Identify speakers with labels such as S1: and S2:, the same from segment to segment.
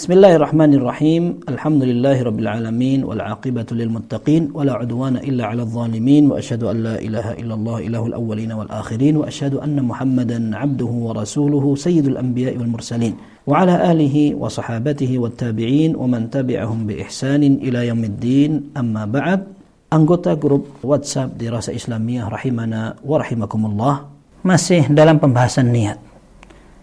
S1: بسم الله الرحمن الرحيم الحمد لله رب العالمين والعاقبة للمتقين ولا عدوان إلا على الظالمين وأشهد أن لا إله إلا الله إله الأولين والآخرين وأشهد أن محمدا عبده ورسوله سيد الأنبياء والمرسلين وعلى آله وصحابته والتابعين ومن تبعهم بإحسان إلى يوم الدين أما بعد anggota grup WhatsApp di Rasa Islamiyah rahimana wa rahimakumullah. Masih dalam pembahasan niat.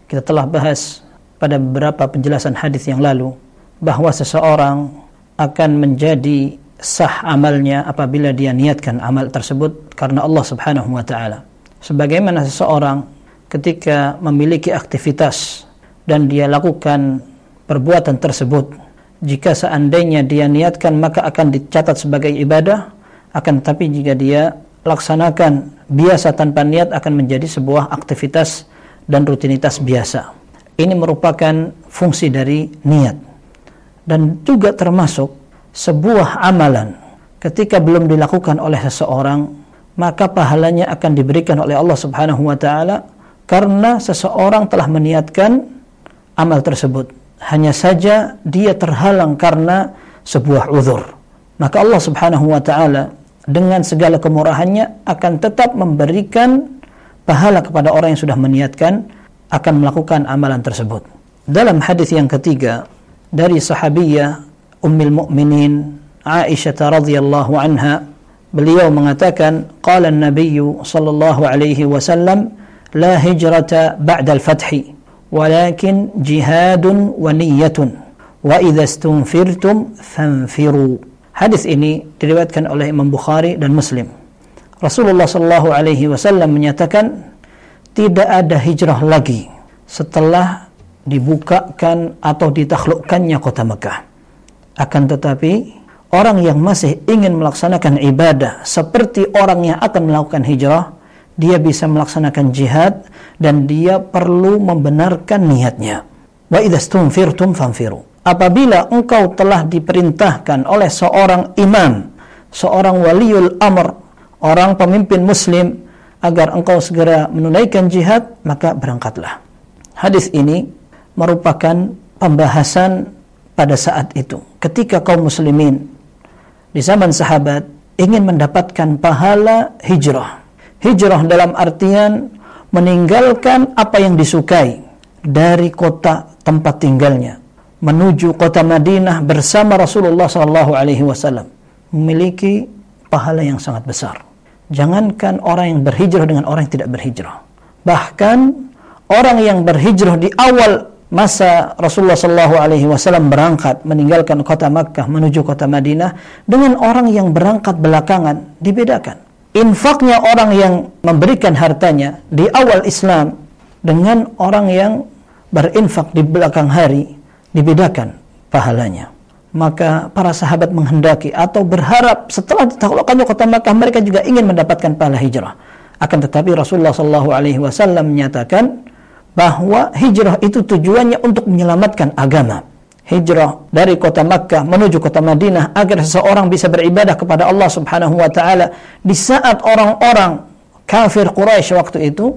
S1: Kita telah bahas pada beberapa penjelasan hadis yang lalu bahwa seseorang akan menjadi sah amalnya apabila dia niatkan amal tersebut karena Allah Subhanahu wa taala. Sebagaimana seseorang ketika memiliki aktivitas dan dia lakukan perbuatan tersebut jika seandainya dia niatkan maka akan dicatat sebagai ibadah akan tetapi jika dia laksanakan biasa tanpa niat akan menjadi sebuah aktivitas dan rutinitas biasa ini merupakan fungsi dari niat. Dan juga termasuk sebuah amalan. Ketika belum dilakukan oleh seseorang maka pahalanya akan diberikan oleh Allah Subhanahu wa taala karena seseorang telah meniatkan amal tersebut. Hanya saja dia terhalang karena sebuah uzur. Maka Allah Subhanahu wa taala dengan segala kemurahannya akan tetap memberikan pahala kepada orang yang sudah meniatkan akan melakukan amalan tersebut. Dalam hadis yang ketiga dari sahabiyah Ummul Mukminin Aisyah radhiyallahu anha beliau mengatakan qala an-nabiy sallallahu alaihi wasallam la hijrata ba'da al-fath walakin jihadun wa niyyatun wa idza istunfirtum fanfiru hadis ini diriwayatkan oleh Imam Bukhari dan Muslim Rasulullah sallallahu alaihi wasallam menyatakan tidak ada hijrah lagi setelah dibukakan atau ditaklukkannya kota Mekah. Akan tetapi orang yang masih ingin melaksanakan ibadah seperti orang yang akan melakukan hijrah, dia bisa melaksanakan jihad dan dia perlu membenarkan niatnya. Wa idza stunfirtum fanfiru. Apabila engkau telah diperintahkan oleh seorang imam, seorang waliul amr, orang pemimpin muslim agar engkau segera menunaikan jihad, maka berangkatlah. Hadis ini merupakan pembahasan pada saat itu. Ketika kaum muslimin di zaman sahabat ingin mendapatkan pahala hijrah. Hijrah dalam artian meninggalkan apa yang disukai dari kota tempat tinggalnya menuju kota Madinah bersama Rasulullah SAW memiliki pahala yang sangat besar. Jangankan orang yang berhijrah dengan orang yang tidak berhijrah. Bahkan orang yang berhijrah di awal masa Rasulullah Shallallahu Alaihi Wasallam berangkat meninggalkan kota Makkah menuju kota Madinah dengan orang yang berangkat belakangan dibedakan. Infaknya orang yang memberikan hartanya di awal Islam dengan orang yang berinfak di belakang hari dibedakan pahalanya maka para sahabat menghendaki atau berharap setelah ditaklukkannya kota Makkah mereka juga ingin mendapatkan pahala hijrah. Akan tetapi Rasulullah Shallallahu Alaihi Wasallam menyatakan bahwa hijrah itu tujuannya untuk menyelamatkan agama. Hijrah dari kota Makkah menuju kota Madinah agar seseorang bisa beribadah kepada Allah Subhanahu wa taala di saat orang-orang kafir Quraisy waktu itu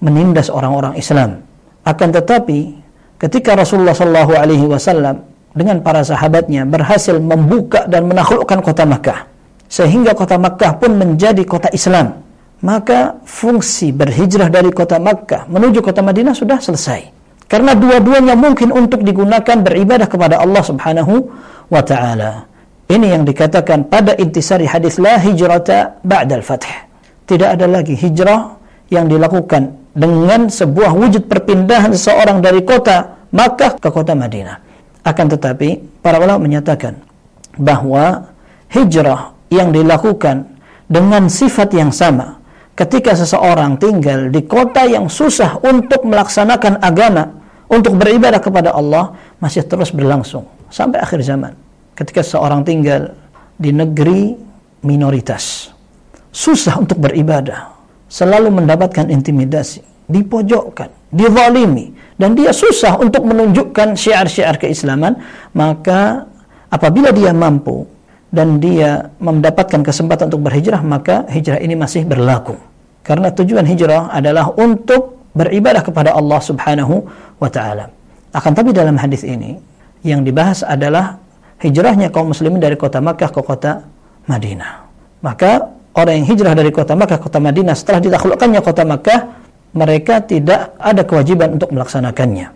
S1: menindas orang-orang Islam. Akan tetapi ketika Rasulullah Shallallahu alaihi wasallam dengan para sahabatnya berhasil membuka dan menaklukkan kota Makkah. Sehingga kota Makkah pun menjadi kota Islam. Maka fungsi berhijrah dari kota Makkah menuju kota Madinah sudah selesai. Karena dua-duanya mungkin untuk digunakan beribadah kepada Allah Subhanahu wa taala. Ini yang dikatakan pada intisari hadis la hijrata ba'dal fath. Tidak ada lagi hijrah yang dilakukan dengan sebuah wujud perpindahan seseorang dari kota Makkah ke kota Madinah akan tetapi, para ulama menyatakan bahwa hijrah yang dilakukan dengan sifat yang sama ketika seseorang tinggal di kota yang susah untuk melaksanakan agama, untuk beribadah kepada Allah, masih terus berlangsung sampai akhir zaman. Ketika seseorang tinggal di negeri minoritas, susah untuk beribadah, selalu mendapatkan intimidasi, dipojokkan, dizalimi, dan dia susah untuk menunjukkan syiar-syiar keislaman, maka apabila dia mampu dan dia mendapatkan kesempatan untuk berhijrah, maka hijrah ini masih berlaku. Karena tujuan hijrah adalah untuk beribadah kepada Allah Subhanahu wa taala. Akan tapi dalam hadis ini Yang dibahas adalah hijrahnya kaum muslimin dari kota Makkah ke kota Madinah. Maka orang yang hijrah dari kota Makkah ke kota Madinah setelah ditaklukkannya kota Makkah, mereka tidak ada kewajiban untuk melaksanakannya.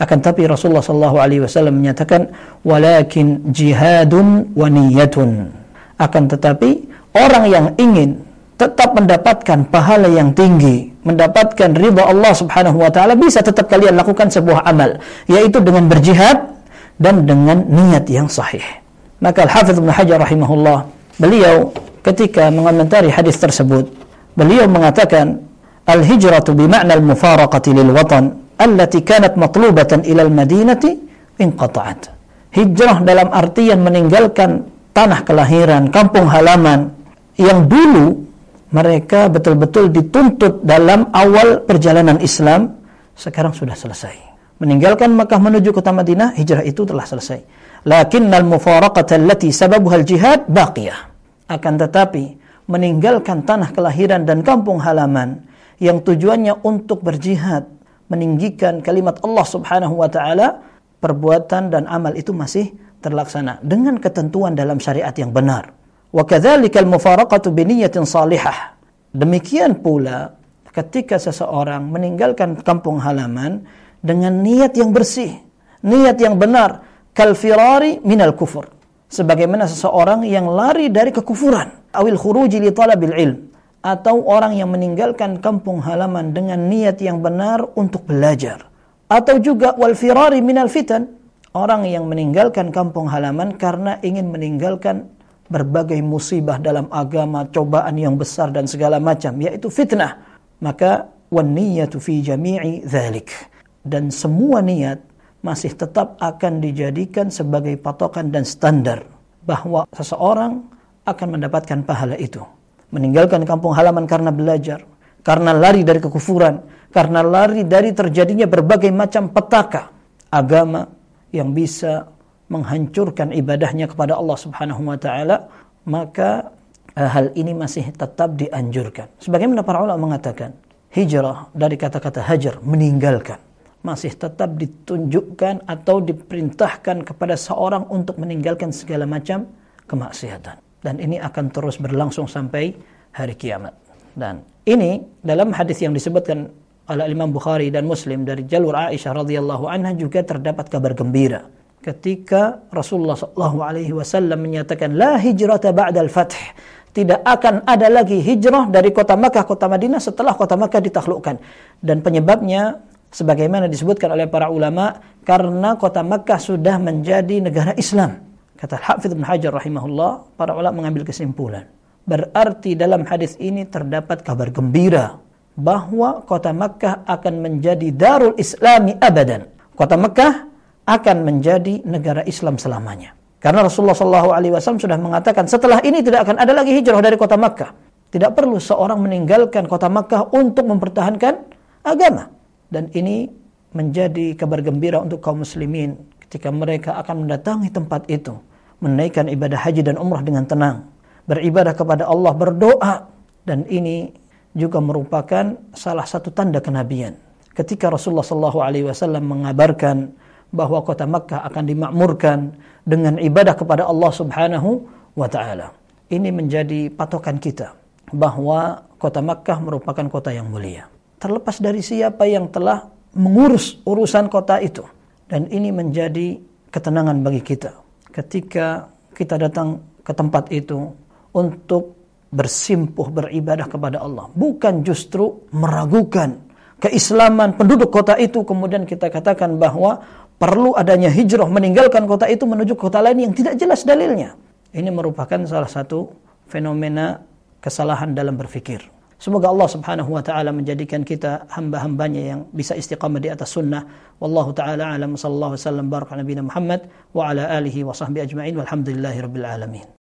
S1: Akan tapi Rasulullah sallallahu alaihi wasallam menyatakan walakin jihadun wa niyatun. Akan tetapi orang yang ingin tetap mendapatkan pahala yang tinggi, mendapatkan ridha Allah Subhanahu wa taala bisa tetap kalian lakukan sebuah amal, yaitu dengan berjihad dan dengan niat yang sahih. Maka Al-Hafidz Ibnu Hajar rahimahullah, beliau ketika mengomentari hadis tersebut, beliau mengatakan bima'na al-mufaraqati lil watan allati kanat matlubatan ila al-madinati inqata'at. Hijrah dalam artian meninggalkan tanah kelahiran, kampung halaman yang dulu mereka betul-betul dituntut dalam awal perjalanan Islam sekarang sudah selesai. Meninggalkan Makkah menuju kota Madinah, hijrah itu telah selesai. Lakinnal mufaraqata allati sababuha al-jihad baqiyah. Akan tetapi, meninggalkan tanah kelahiran dan kampung halaman yang tujuannya untuk berjihad, meninggikan kalimat Allah Subhanahu wa taala, perbuatan dan amal itu masih terlaksana dengan ketentuan dalam syariat yang benar. Wa kadzalikal mufaraqatu bi salihah. Demikian pula ketika seseorang meninggalkan kampung halaman dengan niat yang bersih, niat yang benar, kal firari minal kufur sebagaimana seseorang yang lari dari kekufuran awil khuruji li talabil ilm atau orang yang meninggalkan kampung halaman dengan niat yang benar untuk belajar. Atau juga wal firari minal fitan orang yang meninggalkan kampung halaman karena ingin meninggalkan berbagai musibah dalam agama cobaan yang besar dan segala macam yaitu fitnah. Maka wan niyatu fi jami'i dzalik dan semua niat masih tetap akan dijadikan sebagai patokan dan standar bahwa seseorang akan mendapatkan pahala itu. Meninggalkan kampung halaman karena belajar, karena lari dari kekufuran, karena lari dari terjadinya berbagai macam petaka agama yang bisa menghancurkan ibadahnya kepada Allah Subhanahu wa taala, maka eh, hal ini masih tetap dianjurkan. Sebagaimana para ulama mengatakan, hijrah dari kata-kata hajar meninggalkan masih tetap ditunjukkan atau diperintahkan kepada seorang untuk meninggalkan segala macam kemaksiatan. Dan ini akan terus berlangsung sampai hari kiamat. Dan ini dalam hadis yang disebutkan oleh Imam Bukhari dan Muslim dari jalur Aisyah radhiyallahu anha juga terdapat kabar gembira ketika Rasulullah sallallahu alaihi wasallam menyatakan la hijrata ba'dal fath tidak akan ada lagi hijrah dari kota Makkah kota Madinah setelah kota Makkah ditaklukkan dan penyebabnya sebagaimana disebutkan oleh para ulama karena kota Makkah sudah menjadi negara Islam. Kata Hafidh bin Hajar rahimahullah, para ulama mengambil kesimpulan. Berarti dalam hadis ini terdapat kabar gembira bahwa kota Makkah akan menjadi darul islami abadan. Kota Makkah akan menjadi negara Islam selamanya. Karena Rasulullah SAW sudah mengatakan setelah ini tidak akan ada lagi hijrah dari kota Makkah. Tidak perlu seorang meninggalkan kota Makkah untuk mempertahankan agama. Dan ini menjadi kabar gembira untuk kaum muslimin ketika mereka akan mendatangi tempat itu. Menaikkan ibadah haji dan umrah dengan tenang. Beribadah kepada Allah, berdoa. Dan ini juga merupakan salah satu tanda kenabian. Ketika Rasulullah SAW mengabarkan bahwa kota Makkah akan dimakmurkan dengan ibadah kepada Allah Subhanahu wa taala. Ini menjadi patokan kita bahwa kota Makkah merupakan kota yang mulia terlepas dari siapa yang telah mengurus urusan kota itu. Dan ini menjadi ketenangan bagi kita. Ketika kita datang ke tempat itu untuk bersimpuh beribadah kepada Allah. Bukan justru meragukan keislaman penduduk kota itu. Kemudian kita katakan bahwa perlu adanya hijrah meninggalkan kota itu menuju kota lain yang tidak jelas dalilnya. Ini merupakan salah satu fenomena kesalahan dalam berfikir. Semoga Allah Subhanahu wa taala menjadikan kita hamba-hambanya yang bisa istiqamah di atas sunnah. Wallahu taala alam sallallahu wasallam baraka nabiyina Muhammad wa ala alihi wa sahbihi ajma'in walhamdulillahi rabbil alamin.